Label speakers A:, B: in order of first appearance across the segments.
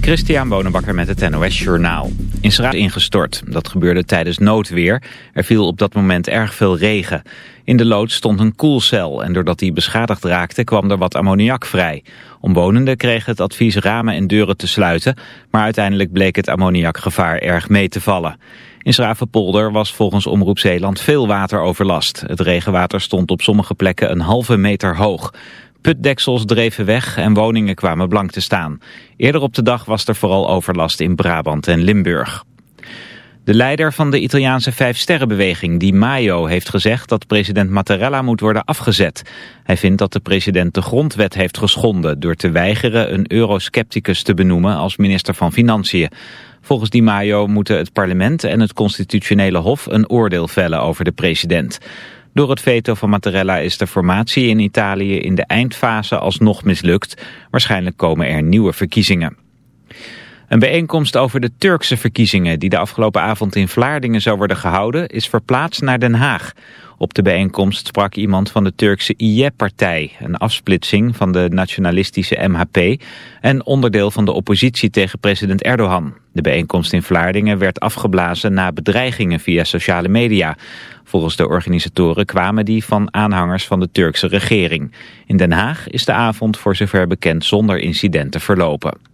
A: Christian Bonenbakker met het NOS Journaal. In ingestort. Dat gebeurde tijdens noodweer. Er viel op dat moment erg veel regen. In de loods stond een koelcel en doordat die beschadigd raakte kwam er wat ammoniak vrij. Omwonenden kregen het advies ramen en deuren te sluiten, maar uiteindelijk bleek het ammoniakgevaar erg mee te vallen. In Schravenpolder was volgens Omroep Zeeland veel wateroverlast. Het regenwater stond op sommige plekken een halve meter hoog. Putdeksels dreven weg en woningen kwamen blank te staan. Eerder op de dag was er vooral overlast in Brabant en Limburg. De leider van de Italiaanse Vijfsterrenbeweging, Di Maio, heeft gezegd dat president Mattarella moet worden afgezet. Hij vindt dat de president de grondwet heeft geschonden door te weigeren een euroscepticus te benoemen als minister van Financiën. Volgens Di Maio moeten het parlement en het constitutionele hof een oordeel vellen over de president. Door het veto van Mattarella is de formatie in Italië in de eindfase alsnog mislukt. Waarschijnlijk komen er nieuwe verkiezingen. Een bijeenkomst over de Turkse verkiezingen die de afgelopen avond in Vlaardingen zou worden gehouden is verplaatst naar Den Haag. Op de bijeenkomst sprak iemand van de Turkse IE-partij, een afsplitsing van de nationalistische MHP en onderdeel van de oppositie tegen president Erdogan. De bijeenkomst in Vlaardingen werd afgeblazen na bedreigingen via sociale media. Volgens de organisatoren kwamen die van aanhangers van de Turkse regering. In Den Haag is de avond voor zover bekend zonder incidenten verlopen.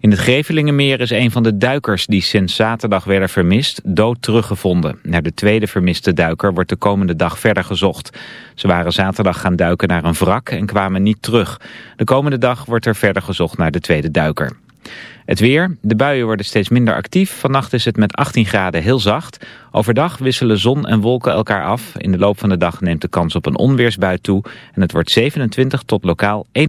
A: In het Grevelingenmeer is een van de duikers die sinds zaterdag werden vermist dood teruggevonden. Naar de tweede vermiste duiker wordt de komende dag verder gezocht. Ze waren zaterdag gaan duiken naar een wrak en kwamen niet terug. De komende dag wordt er verder gezocht naar de tweede duiker. Het weer. De buien worden steeds minder actief. Vannacht is het met 18 graden heel zacht. Overdag wisselen zon en wolken elkaar af. In de loop van de dag neemt de kans op een onweersbui toe. En het wordt 27 tot lokaal 1.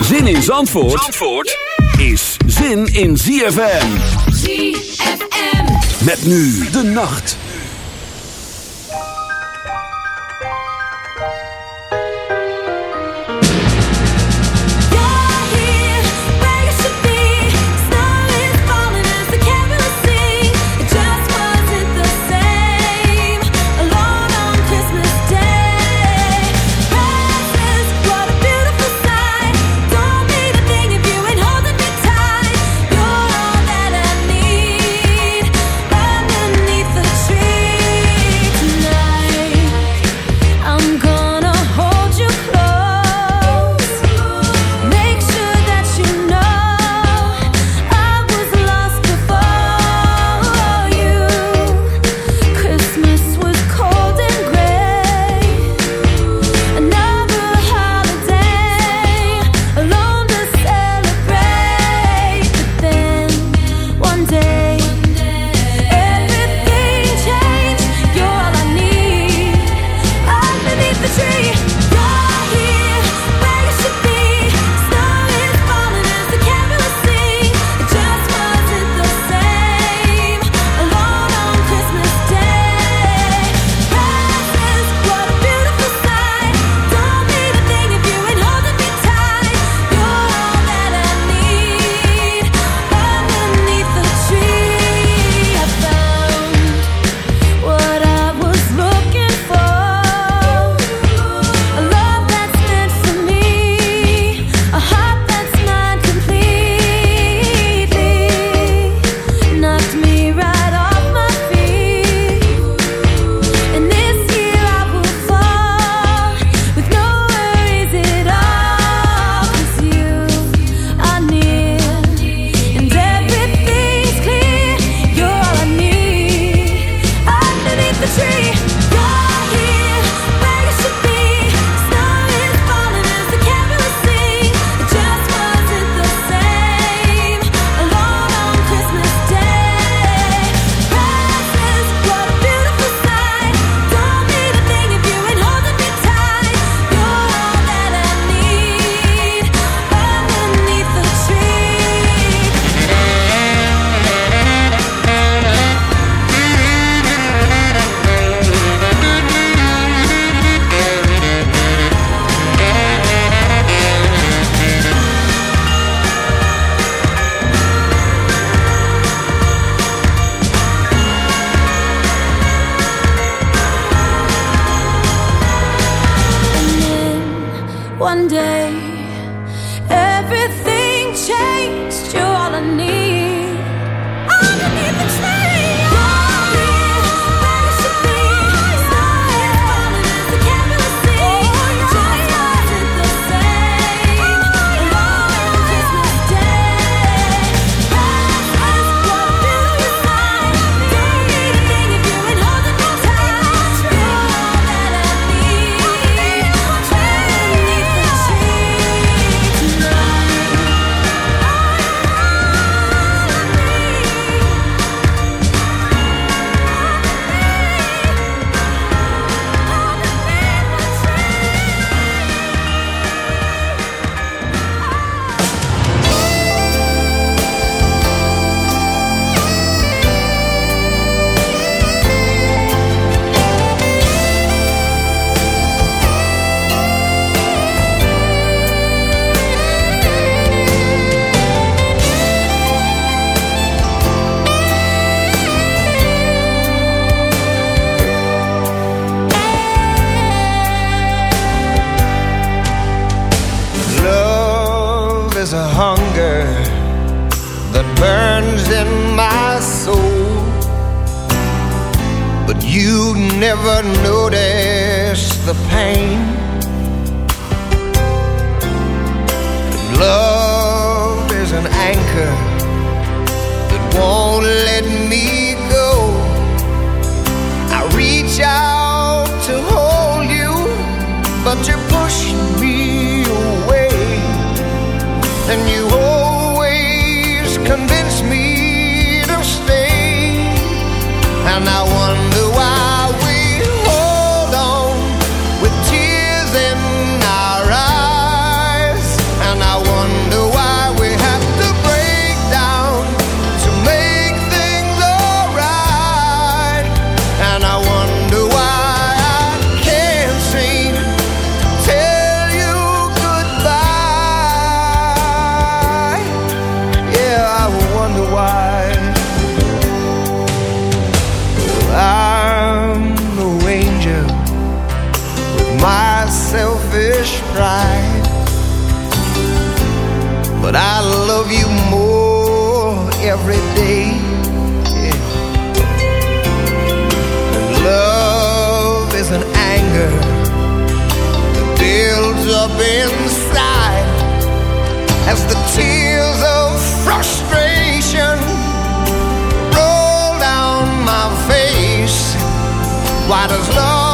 B: Zin in Zandvoort, Zandvoort is zin in ZFM.
C: ZFM.
B: Met nu de nacht.
D: love you more every day. Yeah. And love is an anger that builds up inside as the tears of frustration roll down my face. Why does love?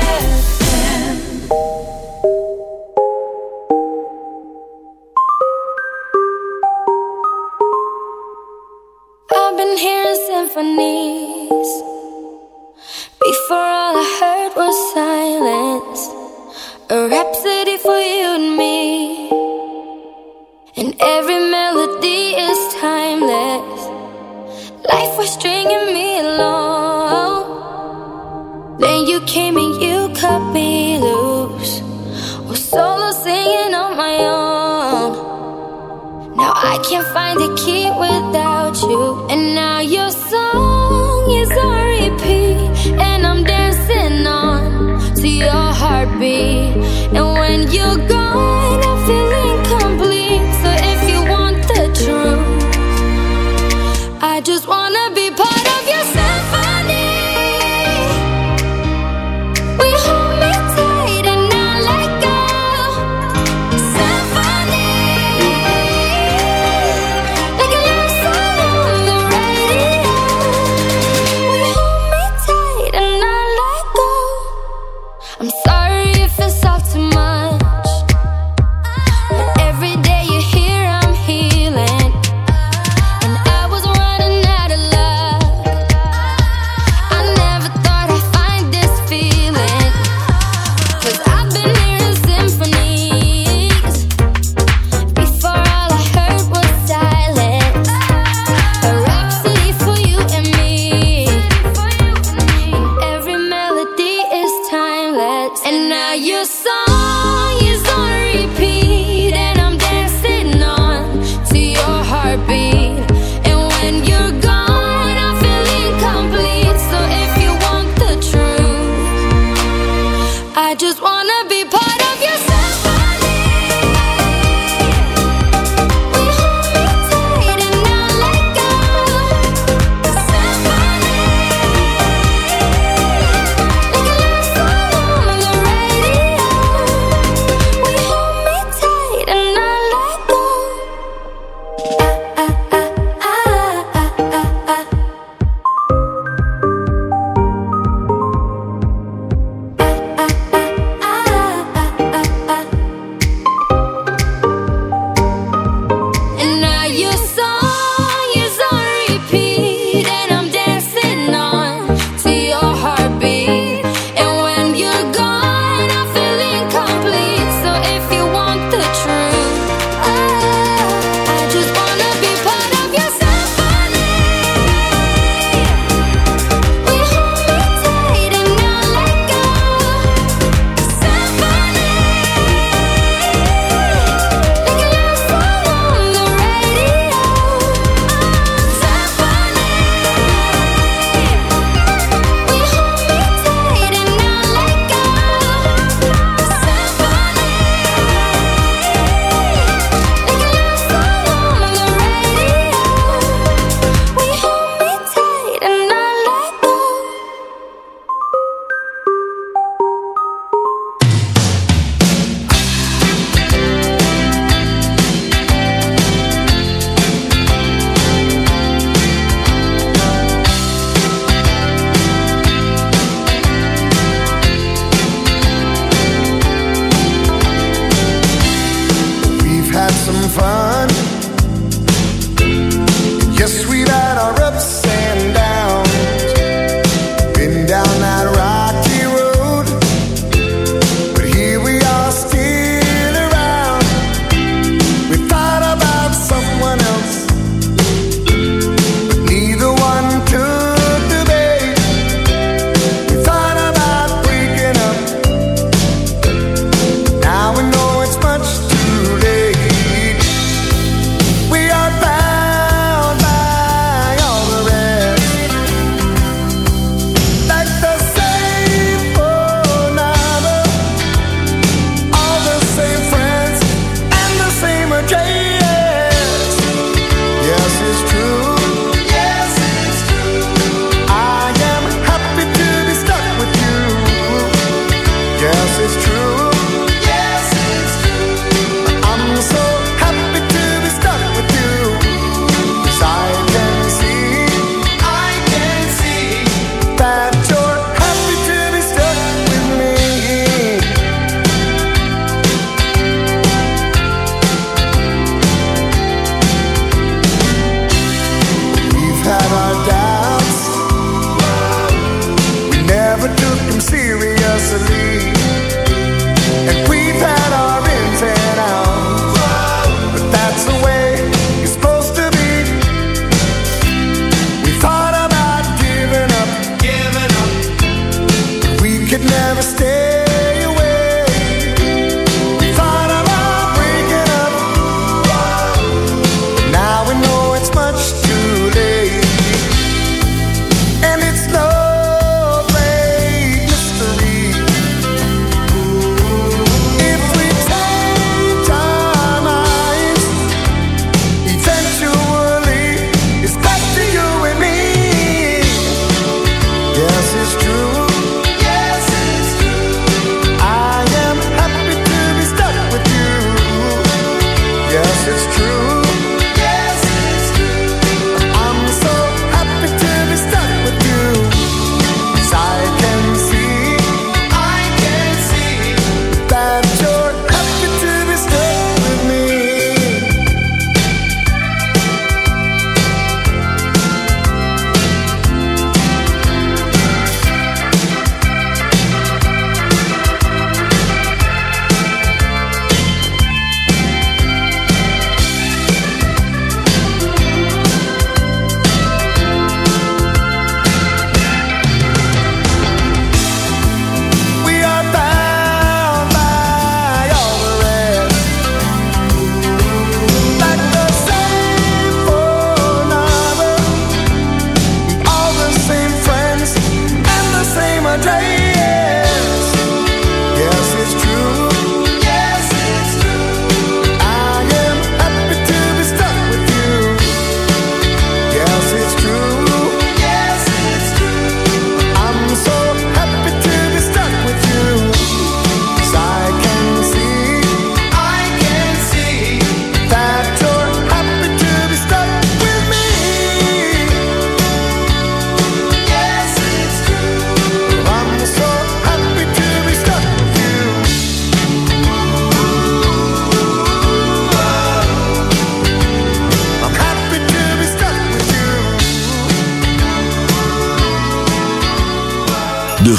E: I'm
F: sorry.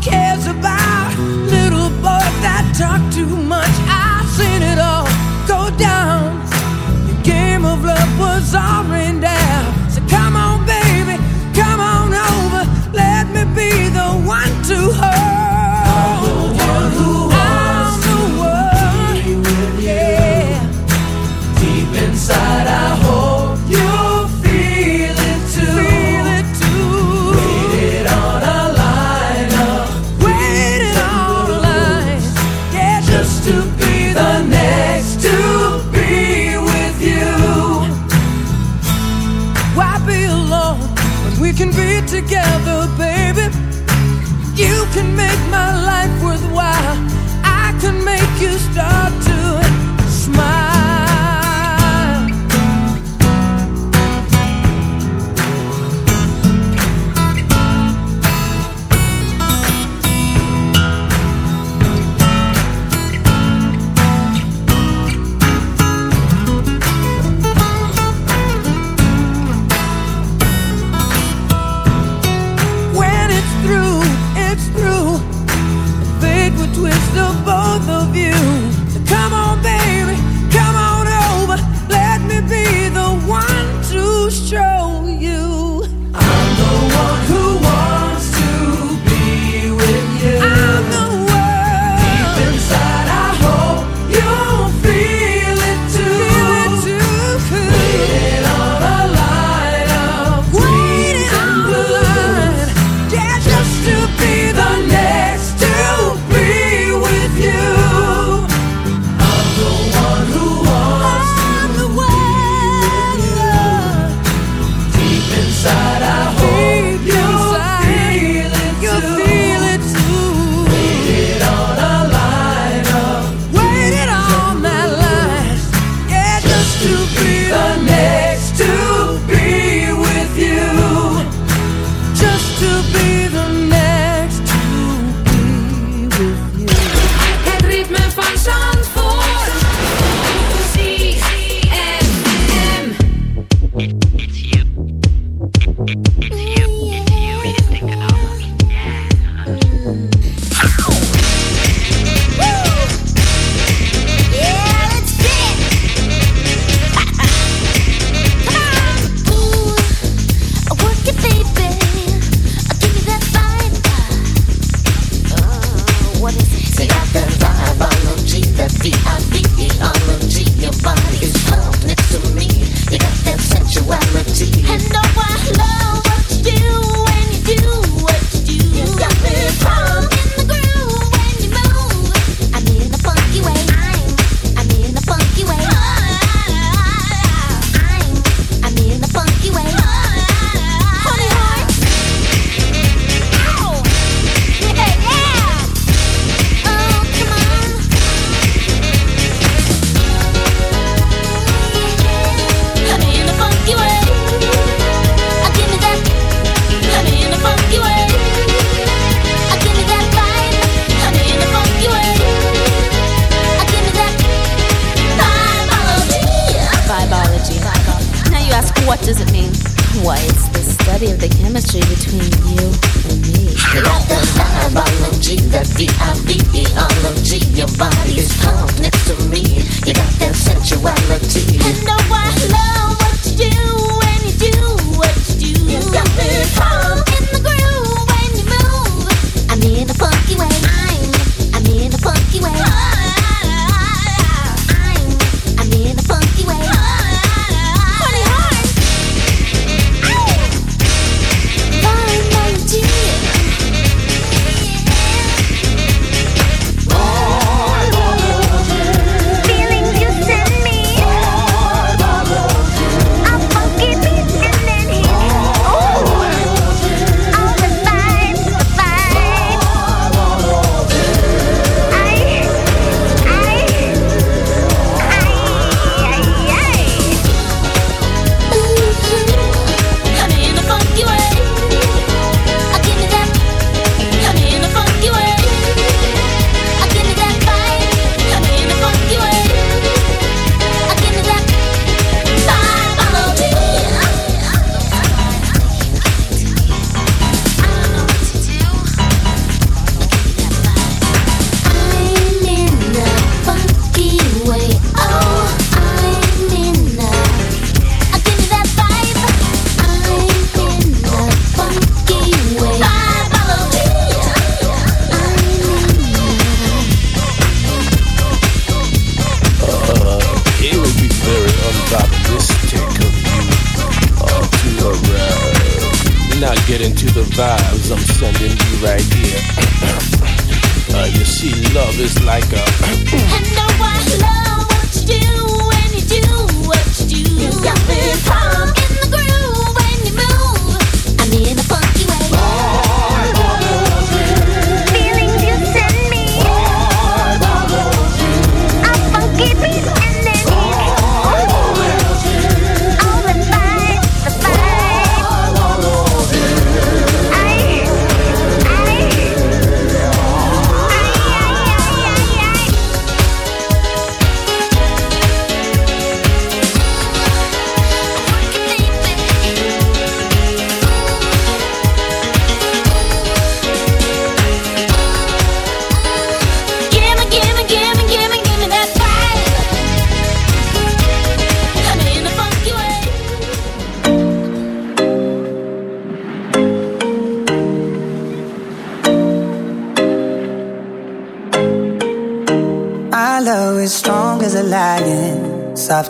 G: cares about little boys that talk too much?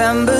H: December.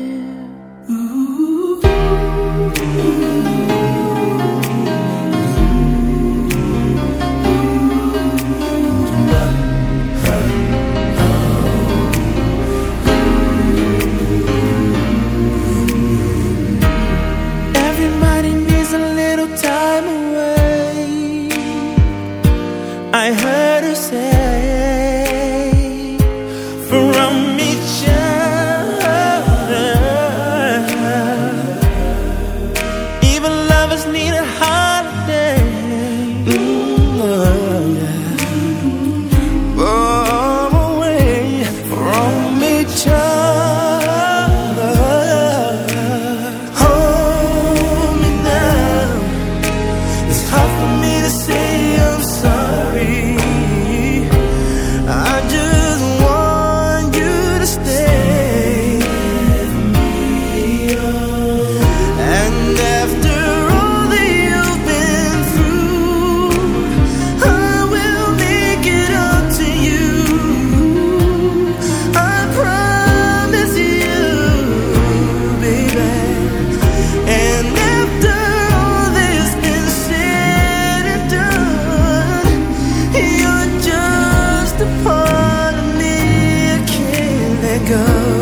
G: go.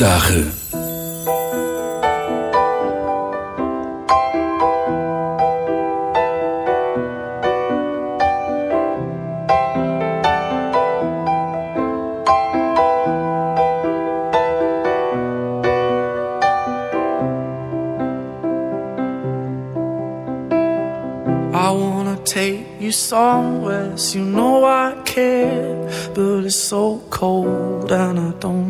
C: Fijne kerstdagen.
G: I wanna take you somewhere, so you know I care. But it's so cold and I don't.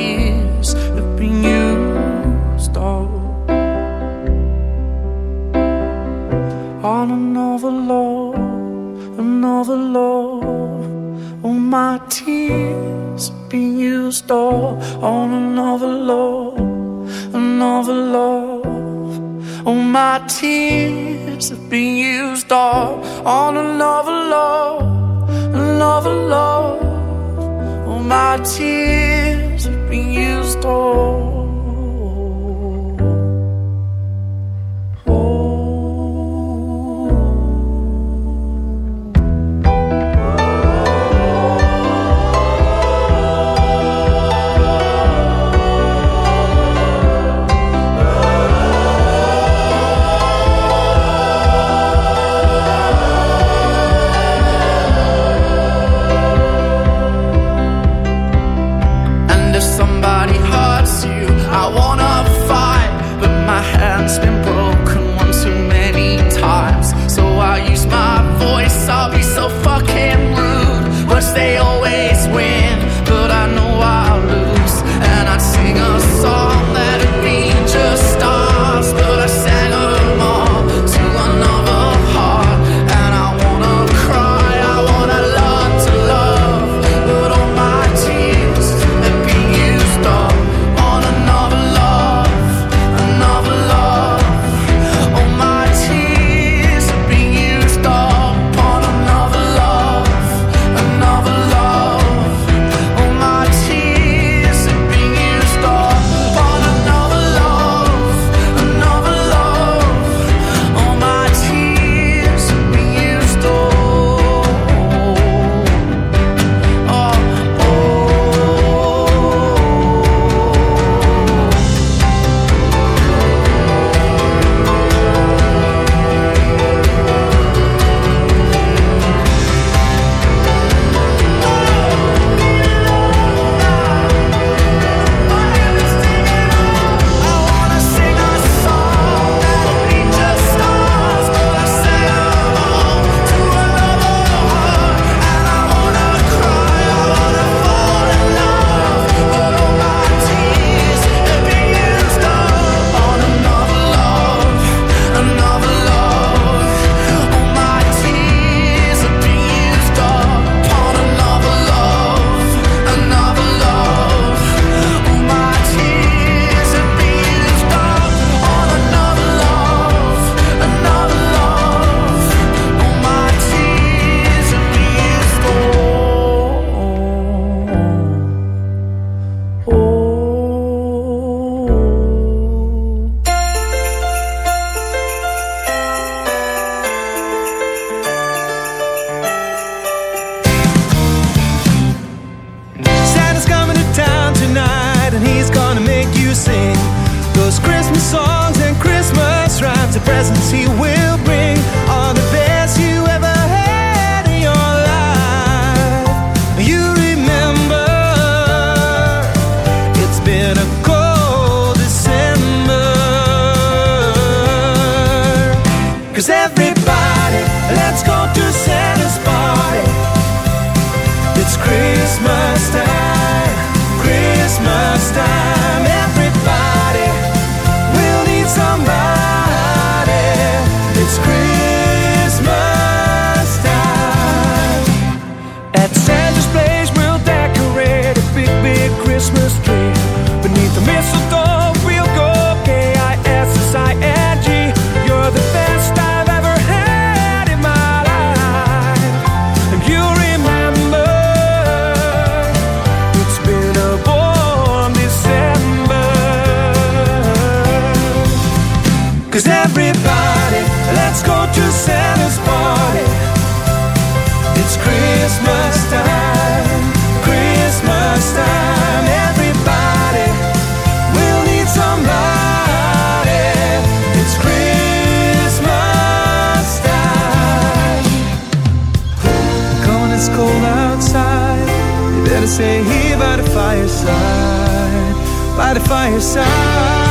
G: love, another love. All my tears been used up on another love, another love. All my tears have been used up on another love, another love. All my tears have been used up. you.
F: I wanna by
B: your side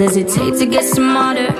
B: Does it take to get smarter?